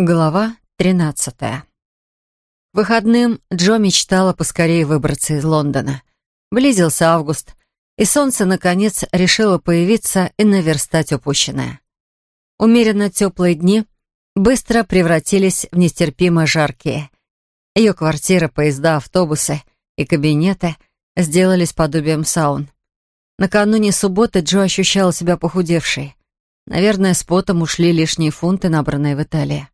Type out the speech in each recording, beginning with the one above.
Глава 13. Выходным Джо мечтала поскорее выбраться из Лондона. Близился август, и солнце, наконец, решило появиться и наверстать упущенное. Умеренно теплые дни быстро превратились в нестерпимо жаркие. Ее квартира, поезда, автобусы и кабинеты сделались подобием саун. Накануне субботы Джо ощущала себя похудевшей. Наверное, с потом ушли лишние фунты, набранные в Италии.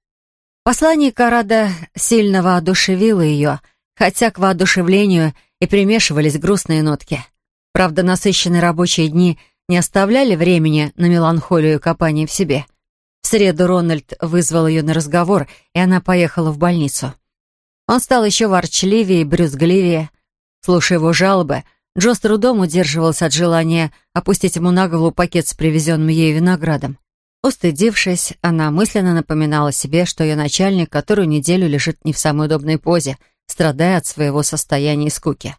Послание Карада сильно воодушевило ее, хотя к воодушевлению и примешивались грустные нотки. Правда, насыщенные рабочие дни не оставляли времени на меланхолию и копание в себе. В среду Рональд вызвал ее на разговор, и она поехала в больницу. Он стал еще ворчливее и брюзгливее. Слушая его жалобы, Джо с трудом удерживался от желания опустить ему на голову пакет с привезенным ею виноградом. Устыдившись, она мысленно напоминала себе, что ее начальник которую неделю лежит не в самой удобной позе, страдая от своего состояния и скуки.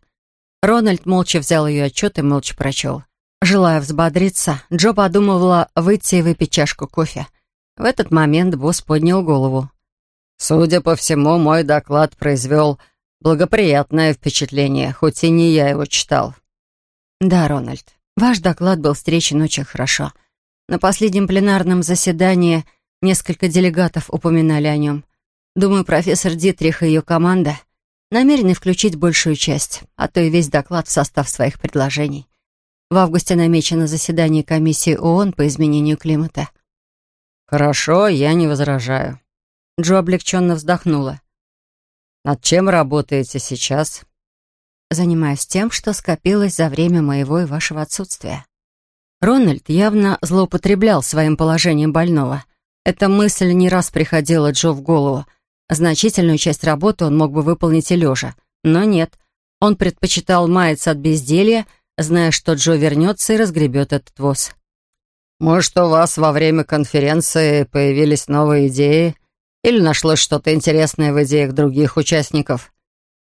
Рональд молча взял ее отчет и молча прочел. Желая взбодриться, Джо подумывала выйти и выпить чашку кофе. В этот момент босс поднял голову. «Судя по всему, мой доклад произвел благоприятное впечатление, хоть и не я его читал». «Да, Рональд, ваш доклад был встречен очень хорошо». На последнем пленарном заседании несколько делегатов упоминали о нем. Думаю, профессор Дитрих и ее команда намерены включить большую часть, а то и весь доклад в состав своих предложений. В августе намечено заседание комиссии ООН по изменению климата. «Хорошо, я не возражаю». Джо облегченно вздохнула. «Над чем работаете сейчас?» «Занимаюсь тем, что скопилось за время моего и вашего отсутствия». Рональд явно злоупотреблял своим положением больного. Эта мысль не раз приходила Джо в голову. Значительную часть работы он мог бы выполнить и лежа. Но нет. Он предпочитал маяться от безделья, зная, что Джо вернется и разгребет этот воз. «Может, у вас во время конференции появились новые идеи? Или нашлось что-то интересное в идеях других участников?»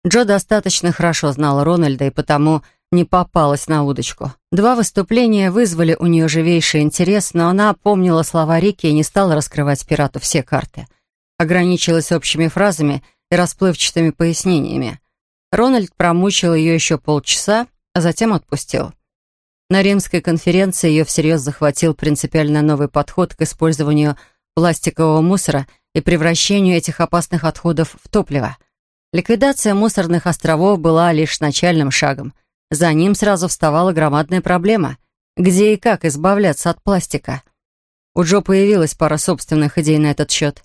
Джо достаточно хорошо знал Рональда и потому не попалась на удочку. Два выступления вызвали у нее живейший интерес, но она помнила слова Рики и не стала раскрывать пирату все карты. Ограничилась общими фразами и расплывчатыми пояснениями. Рональд промучил ее еще полчаса, а затем отпустил. На римской конференции ее всерьез захватил принципиально новый подход к использованию пластикового мусора и превращению этих опасных отходов в топливо. Ликвидация мусорных островов была лишь начальным шагом — за ним сразу вставала громадная проблема. Где и как избавляться от пластика? У Джо появилась пара собственных идей на этот счет.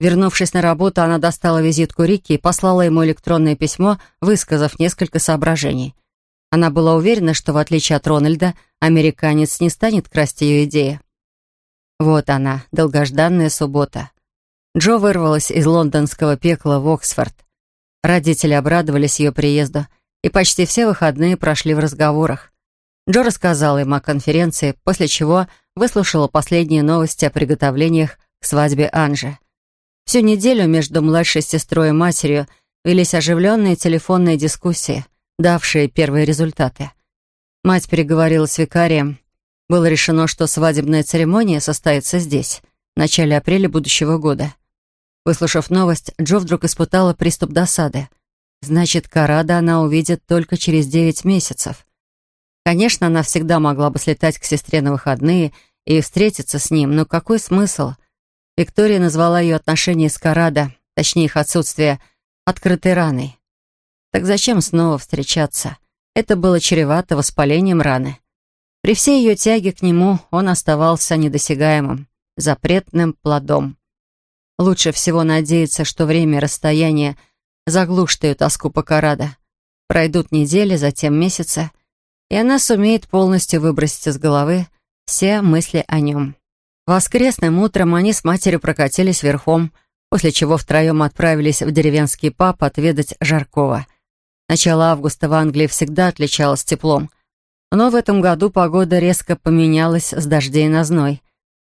Вернувшись на работу, она достала визитку Рики и послала ему электронное письмо, высказав несколько соображений. Она была уверена, что, в отличие от Рональда, американец не станет красть ее идеи. Вот она, долгожданная суббота. Джо вырвалась из лондонского пекла в Оксфорд. Родители обрадовались ее приезду — и почти все выходные прошли в разговорах. Джо рассказала им о конференции, после чего выслушала последние новости о приготовлениях к свадьбе Анжи. Всю неделю между младшей сестрой и матерью велись оживленные телефонные дискуссии, давшие первые результаты. Мать переговорила с викарием. Было решено, что свадебная церемония состоится здесь, в начале апреля будущего года. Выслушав новость, Джо вдруг испытала приступ досады — Значит, Карада она увидит только через девять месяцев. Конечно, она всегда могла бы слетать к сестре на выходные и встретиться с ним, но какой смысл? Виктория назвала ее отношения с Карада, точнее их отсутствие, открытой раной. Так зачем снова встречаться? Это было чревато воспалением раны. При всей ее тяге к нему он оставался недосягаемым, запретным плодом. Лучше всего надеяться, что время и расстояние — заглушит ее тоску по Карада. Пройдут недели, затем месяцы, и она сумеет полностью выбросить из головы все мысли о нем. Воскресным утром они с матерью прокатились верхом, после чего втроем отправились в деревенский паб отведать жаркого. Начало августа в Англии всегда отличалось теплом, но в этом году погода резко поменялась с дождей на зной.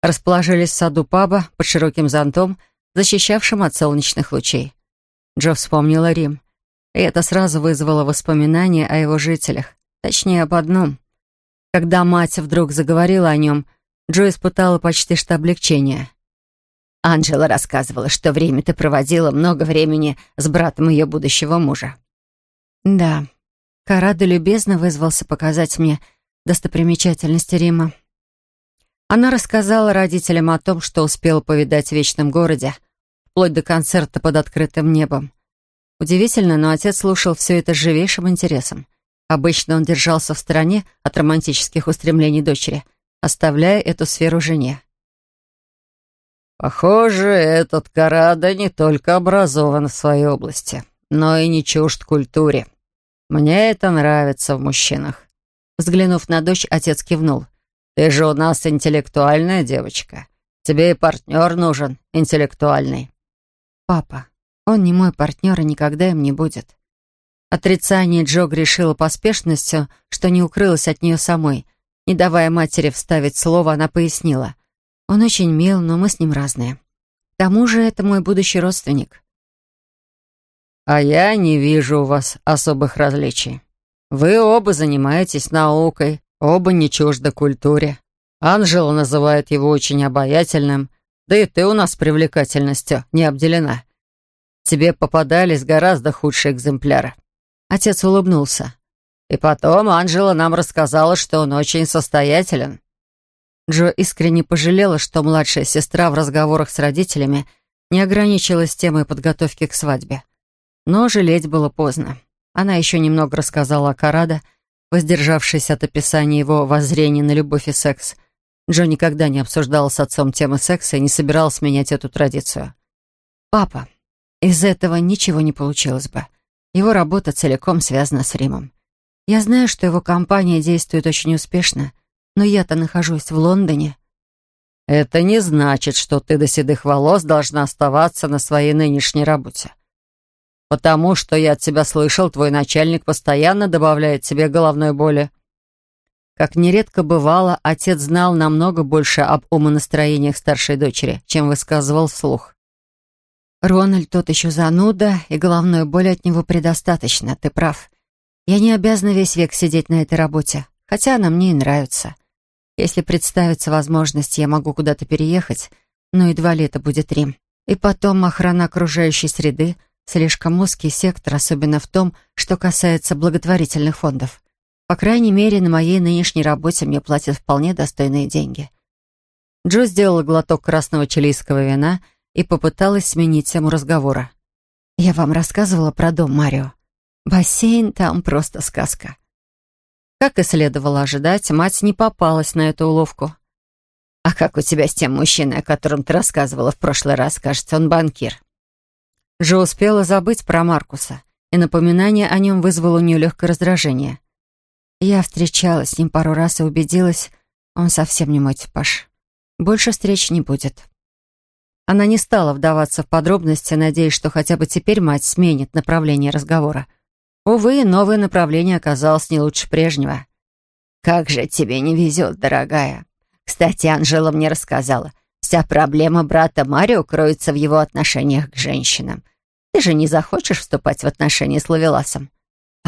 Расположились в саду паба под широким зонтом, защищавшим от солнечных лучей. Джо вспомнила Рим. И это сразу вызвало воспоминания о его жителях. Точнее, об одном. Когда мать вдруг заговорила о нем, Джо испытала почти что облегчение. Анжела рассказывала, что время ты проводила много времени с братом ее будущего мужа. Да, Карада любезно вызвался показать мне достопримечательности Рима. Она рассказала родителям о том, что успела повидать в Вечном городе, вплоть до концерта под открытым небом. Удивительно, но отец слушал все это с живейшим интересом. Обычно он держался в стороне от романтических устремлений дочери, оставляя эту сферу жене. «Похоже, этот Карада не только образован в своей области, но и не чужд культуре. Мне это нравится в мужчинах». Взглянув на дочь, отец кивнул. «Ты же у нас интеллектуальная девочка. Тебе и партнер нужен, интеллектуальный». «Папа, он не мой партнер и никогда им не будет. Отрицание Джо грешило поспешностью, что не укрылось от нее самой. Не давая матери вставить слово, она пояснила. Он очень мил, но мы с ним разные. К тому же это мой будущий родственник. «А я не вижу у вас особых различий. Вы оба занимаетесь наукой, оба не чужды культуре. Анжела называет его очень обаятельным, да и ты у нас привлекательностью не обделена. Тебе попадались гораздо худшие экземпляры». Отец улыбнулся. «И потом Анжела нам рассказала, что он очень состоятелен». Джо искренне пожалела, что младшая сестра в разговорах с родителями не ограничилась темой подготовки к свадьбе. Но жалеть было поздно. Она еще немного рассказала о Карадо, воздержавшись от описания его воззрений на любовь и секс. Джо никогда не обсуждала с отцом темы секса и не собиралась менять эту традицию. «Папа, из этого ничего не получилось бы. Его работа целиком связана с Римом. Я знаю, что его компания действует очень успешно, но я-то нахожусь в Лондоне. Это не значит, что ты до седых волос должна оставаться на своей нынешней работе. Потому что я от тебя слышал, твой начальник постоянно добавляет тебе головной боли. Как нередко бывало, отец знал намного больше об умонастроениях старшей дочери, чем высказывал вслух. «Рональд тот еще зануда, и головной боли от него предостаточно, ты прав. Я не обязана весь век сидеть на этой работе, хотя она мне и нравится. Если представится возможность, я могу куда-то переехать, но едва ли это будет Рим. И потом охрана окружающей среды — слишком узкий сектор, особенно в том, что касается благотворительных фондов. По крайней мере, на моей нынешней работе мне платят вполне достойные деньги. Джо сделала глоток красного чилийского вина — и попыталась сменить тему разговора. «Я вам рассказывала про дом Марио. Бассейн там просто сказка». Как и следовало ожидать, мать не попалась на эту уловку. «А как у тебя с тем мужчиной, о котором ты рассказывала в прошлый раз? Кажется, он банкир». Джо успела забыть про Маркуса, и напоминание о нем вызвало у нее легкое раздражение. Я встречалась с ним пару раз и убедилась, он совсем не мой типаж. Больше встреч не будет. Она не стала вдаваться в подробности, надеясь, что хотя бы теперь мать сменит направление разговора. Увы, новое направление оказалось не лучше прежнего. «Как же тебе не везет, дорогая. Кстати, Анжела мне рассказала, вся проблема брата Марио кроется в его отношениях к женщинам. Ты же не захочешь вступать в отношения с Лавеласом?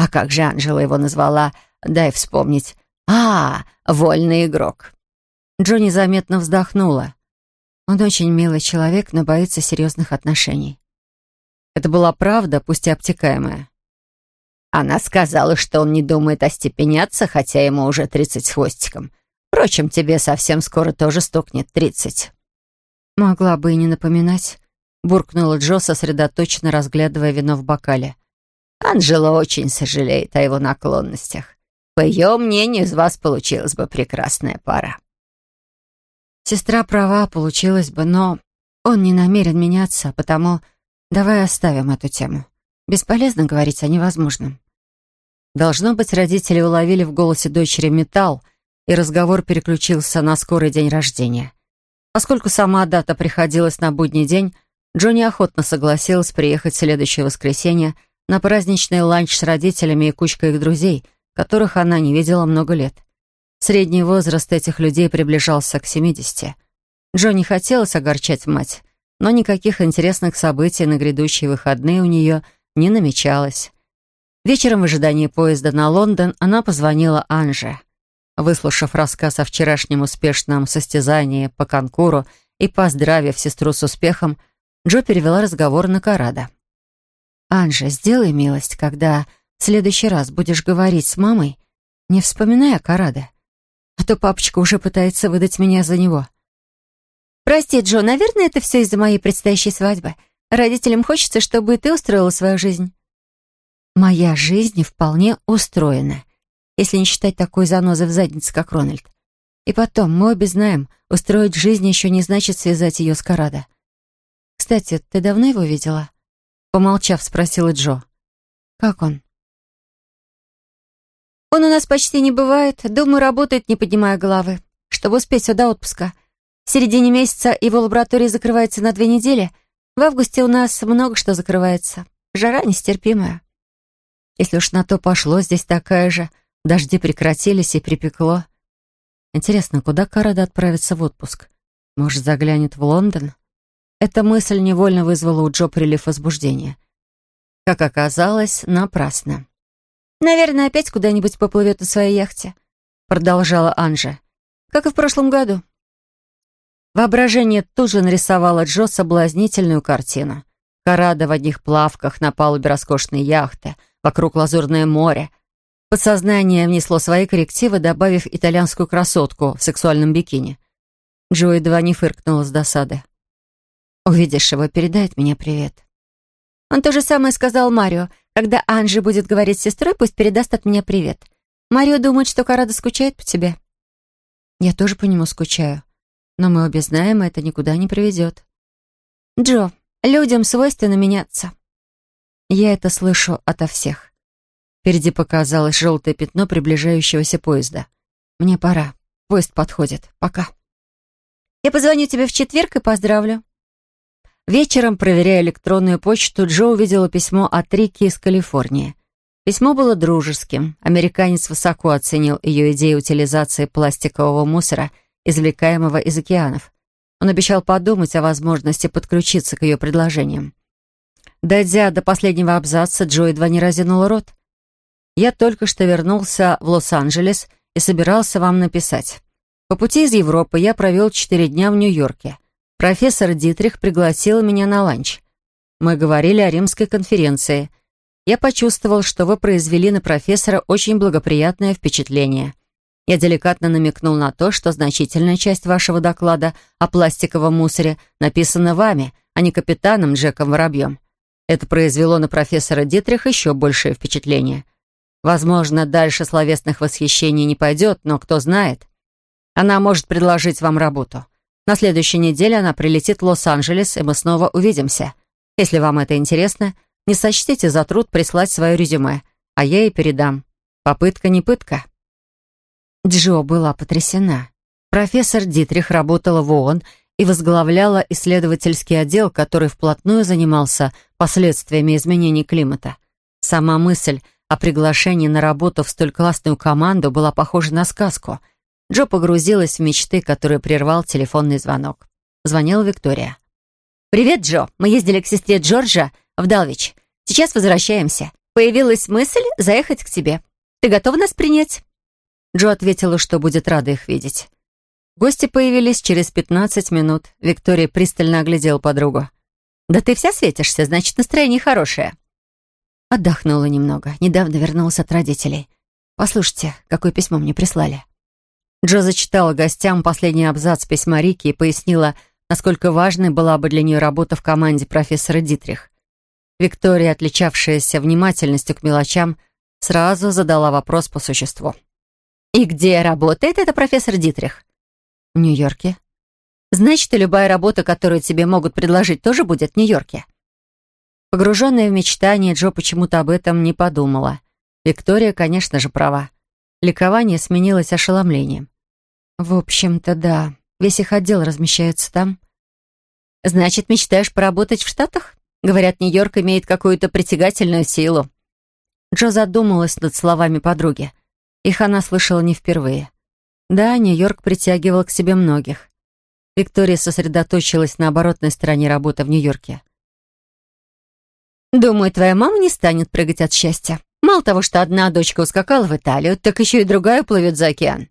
А как же Анжела его назвала? Дай вспомнить. А, вольный игрок». Джонни заметно вздохнула. Он очень милый человек, но боится серьезных отношений. Это была правда, пусть и обтекаемая. Она сказала, что он не думает остепеняться, хотя ему уже тридцать с хвостиком. Впрочем, тебе совсем скоро тоже стукнет тридцать. Могла бы и не напоминать, буркнула Джо, сосредоточенно разглядывая вино в бокале. Анжела очень сожалеет о его наклонностях. По ее мнению, из вас получилась бы прекрасная пара. Сестра права, получилось бы, но он не намерен меняться, потому давай оставим эту тему. Бесполезно говорить о невозможном. Должно быть, родители уловили в голосе дочери металл, и разговор переключился на скорый день рождения. Поскольку сама дата приходилась на будний день, Джонни охотно согласилась приехать в следующее воскресенье на праздничный ланч с родителями и кучкой их друзей, которых она не видела много лет. Средний возраст этих людей приближался к 70. Джо не хотелось огорчать мать, но никаких интересных событий на грядущие выходные у нее не намечалось. Вечером в ожидании поезда на Лондон она позвонила Анже. Выслушав рассказ о вчерашнем успешном состязании по конкуру и, поздравив сестру с успехом, Джо перевела разговор на Карада. «Анжа, сделай милость, когда в следующий раз будешь говорить с мамой, не вспоминай о Караде, а то папочка уже пытается выдать меня за него». «Прости, Джо, наверное, это все из-за моей предстоящей свадьбы. Родителям хочется, чтобы ты устроила свою жизнь». «Моя жизнь вполне устроена, если не считать такой занозы в заднице, как Рональд. И потом, мы обе знаем, устроить жизнь еще не значит связать ее с Карадо. Кстати, ты давно его видела?» Помолчав, спросила Джо. «Как он?» «Он у нас почти не бывает. Думаю, работает, не поднимая головы, чтобы успеть сюда отпуска. В середине месяца его лаборатория закрывается на две недели. В августе у нас много что закрывается. Жара нестерпимая». «Если уж на то пошло, здесь такая же. Дожди прекратились и припекло. Интересно, куда Карада отправится в отпуск? Может, заглянет в Лондон?» Эта мысль невольно вызвала у Джо прилив возбуждения. Как оказалось, напрасно. «Наверное, опять куда-нибудь поплывет на своей яхте», — продолжала Анжа. «Как и в прошлом году». Воображение тут же нарисовало Джо соблазнительную картину. Карада в одних плавках на палубе роскошной яхты, вокруг лазурное море. Подсознание внесло свои коррективы, добавив итальянскую красотку в сексуальном бикини. Джо едва не фыркнула с досады. Увидишь его, передай от меня привет». Он то же самое сказал Марио. Когда Анжи будет говорить с сестрой, пусть передаст от меня привет. Марио думает, что Карада скучает по тебе. Я тоже по нему скучаю. Но мы обе знаем, это никуда не приведет. Джо, людям свойственно меняться. Я это слышу ото всех. Впереди показалось желтое пятно приближающегося поезда. Мне пора. Поезд подходит. Пока. Я позвоню тебе в четверг и поздравлю. Вечером, проверяя электронную почту, Джо увидела письмо от Рики из Калифорнии. Письмо было дружеским. Американец высоко оценил ее идею утилизации пластикового мусора, извлекаемого из океанов. Он обещал подумать о возможности подключиться к ее предложениям. Дойдя до последнего абзаца, Джо едва не разинула рот. «Я только что вернулся в Лос-Анджелес и собирался вам написать. По пути из Европы я провел четыре дня в Нью-Йорке. Профессор Дитрих пригласил меня на ланч. Мы говорили о римской конференции. Я почувствовал, что вы произвели на профессора очень благоприятное впечатление. Я деликатно намекнул на то, что значительная часть вашего доклада о пластиковом мусоре написана вами, а не капитаном Джеком Воробьем. Это произвело на профессора Дитрих еще большее впечатление. Возможно, дальше словесных восхищений не пойдет, но кто знает. Она может предложить вам работу. На следующей неделе она прилетит в Лос-Анджелес, и мы снова увидимся. Если вам это интересно, не сочтите за труд прислать свое резюме, а я ей передам. Попытка не пытка». Джо была потрясена. Профессор Дитрих работала в ООН и возглавляла исследовательский отдел, который вплотную занимался последствиями изменений климата. Сама мысль о приглашении на работу в столь классную команду была похожа на сказку — Джо погрузилась в мечты, которые прервал телефонный звонок. Звонила Виктория. «Привет, Джо. Мы ездили к сестре Джорджа в Далвич. Сейчас возвращаемся. Появилась мысль заехать к тебе. Ты готова нас принять?» Джо ответила, что будет рада их видеть. Гости появились через 15 минут. Виктория пристально оглядела подругу. «Да ты вся светишься, значит, настроение хорошее». Отдохнула немного. Недавно вернулась от родителей. Послушайте, какое письмо мне прислали. Джо зачитала гостям последний абзац письма Рики и пояснила, насколько важной была бы для нее работа в команде профессора Дитрих. Виктория, отличавшаяся внимательностью к мелочам, сразу задала вопрос по существу. «И где работает эта профессор Дитрих?» «В Нью-Йорке». «Значит, и любая работа, которую тебе могут предложить, тоже будет в Нью-Йорке?» Погруженная в мечтания, Джо почему-то об этом не подумала. Виктория, конечно же, права. Ликование сменилось ошеломлением. В общем-то, да. Весь их отдел размещается там. Значит, мечтаешь поработать в Штатах? Говорят, Нью-Йорк имеет какую-то притягательную силу. Джо задумалась над словами подруги. Их она слышала не впервые. Да, Нью-Йорк притягивал к себе многих. Виктория сосредоточилась на оборотной стороне работы в Нью-Йорке. «Думаю, твоя мама не станет прыгать от счастья. Мало того, что одна дочка ускакала в Италию, так еще и другая плывет за океан.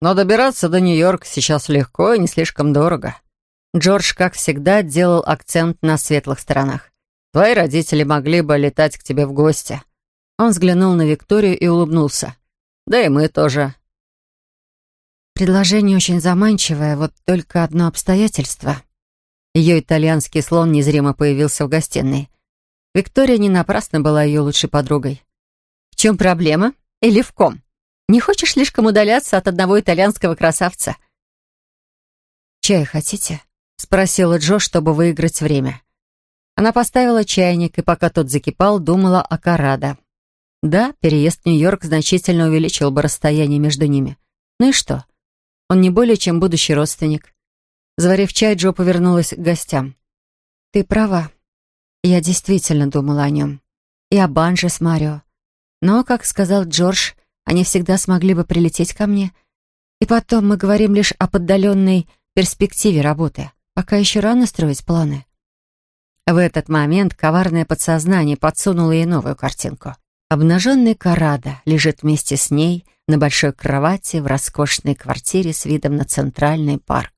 Но добираться до Нью-Йорка сейчас легко и не слишком дорого. Джордж, как всегда, делал акцент на светлых сторонах. «Твои родители могли бы летать к тебе в гости». Он взглянул на Викторию и улыбнулся. «Да и мы тоже». Предложение очень заманчивое, вот только одно обстоятельство. Ее итальянский слон незримо появился в гостиной. Виктория не напрасно была ее лучшей подругой. «В чем проблема? Или в ком? Не хочешь слишком удаляться от одного итальянского красавца?» «Чай хотите?» — спросила Джо, чтобы выиграть время. Она поставила чайник, и пока тот закипал, думала о Карадо. Да, переезд в Нью-Йорк значительно увеличил бы расстояние между ними. Ну и что? Он не более чем будущий родственник. Заварив чай, Джо повернулась к гостям. «Ты права. Я действительно думала о нем. И о Банже с Марио. Но, как сказал Джордж, они всегда смогли бы прилететь ко мне. И потом мы говорим лишь об отдаленной перспективе работы. Пока еще рано строить планы. В этот момент коварное подсознание подсунуло ей новую картинку. Обнаженный Карада лежит вместе с ней на большой кровати в роскошной квартире с видом на центральный парк.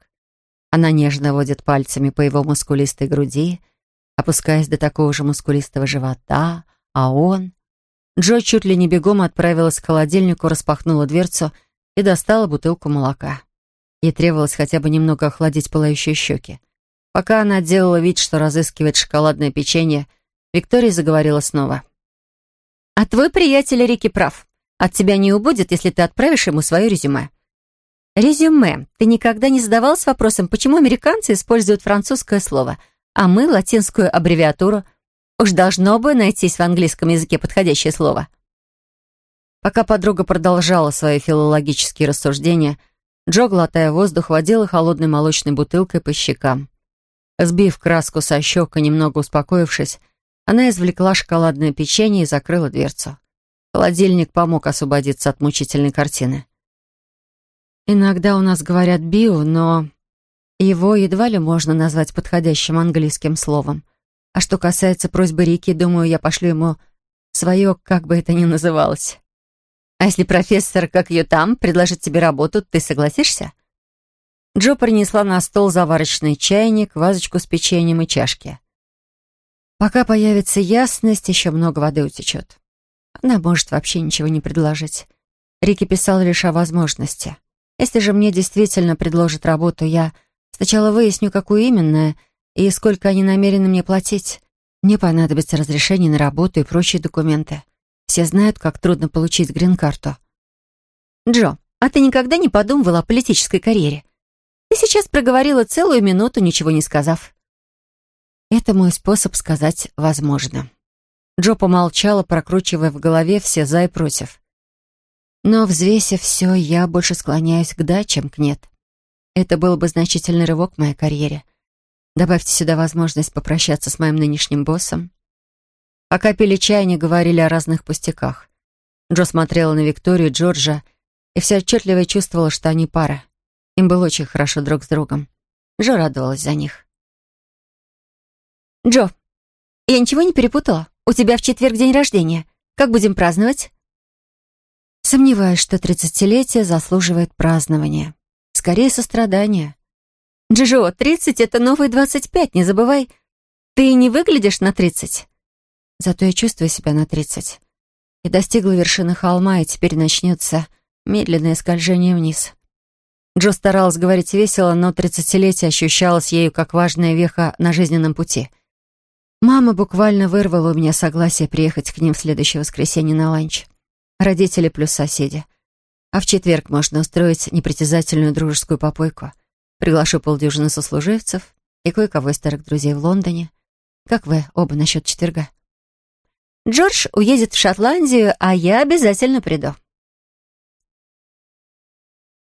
Она нежно водит пальцами по его мускулистой груди, опускаясь до такого же мускулистого живота, а он... Джо чуть ли не бегом отправилась к холодильнику, распахнула дверцу и достала бутылку молока. Ей требовалось хотя бы немного охладить пылающие щеки. Пока она делала вид, что разыскивает шоколадное печенье, Виктория заговорила снова. «А твой приятель Рики прав. От тебя не убудет, если ты отправишь ему свое резюме». «Резюме. Ты никогда не задавалась вопросом, почему американцы используют французское слово, а мы — латинскую аббревиатуру? Уж должно бы найтись в английском языке подходящее слово». Пока подруга продолжала свои филологические рассуждения, Джо, глотая воздух, водила холодной молочной бутылкой по щекам. Сбив краску со щек и немного успокоившись, она извлекла шоколадное печенье и закрыла дверцу. Холодильник помог освободиться от мучительной картины. «Иногда у нас говорят «био», но его едва ли можно назвать подходящим английским словом. А что касается просьбы Рики, думаю, я пошлю ему свое, как бы это ни называлось. А если профессор, как ее там, предложит тебе работу, ты согласишься?» Джо принесла на стол заварочный чайник, вазочку с печеньем и чашки. Пока появится ясность, еще много воды утечет. Она может вообще ничего не предложить. Рики писал лишь о возможности. Если же мне действительно предложат работу, я сначала выясню, какую именно, и сколько они намерены мне платить. Мне понадобится разрешение на работу и прочие документы. Все знают, как трудно получить грин-карту. Джо, а ты никогда не подумывала о политической карьере? Ты сейчас проговорила целую минуту, ничего не сказав. Это мой способ сказать «возможно». Джо помолчала, прокручивая в голове все «за» и «против». Но, взвесив все, я больше склоняюсь к «да», чем к «нет». Это был бы значительный рывок в моей карьере. Добавьте сюда возможность попрощаться с моим нынешним боссом, Пока пили чай, они говорили о разных пустяках. Джо смотрела на Викторию Джорджа и все отчетливо чувствовала, что они пара. Им было очень хорошо друг с другом. Джо радовалась за них. «Джо, я ничего не перепутала? У тебя в четверг день рождения. Как будем праздновать?» Сомневаюсь, что тридцатилетие заслуживает празднования. Скорее, сострадания. «Джо, тридцать — это новые двадцать пять, не забывай. Ты не выглядишь на тридцать?» Зато я чувствую себя на тридцать. И достигла вершины холма, и теперь начнется медленное скольжение вниз. Джо старалась говорить весело, но тридцатилетие ощущалось ею как важная веха на жизненном пути. Мама буквально вырвала у меня согласие приехать к ним в следующее воскресенье на ланч. Родители плюс соседи. А в четверг можно устроить непритязательную дружескую попойку. Приглашу полдюжины сослуживцев и кое-кого из старых друзей в Лондоне. Как вы оба насчет четверга? Джордж уедет в Шотландию, а я обязательно приду.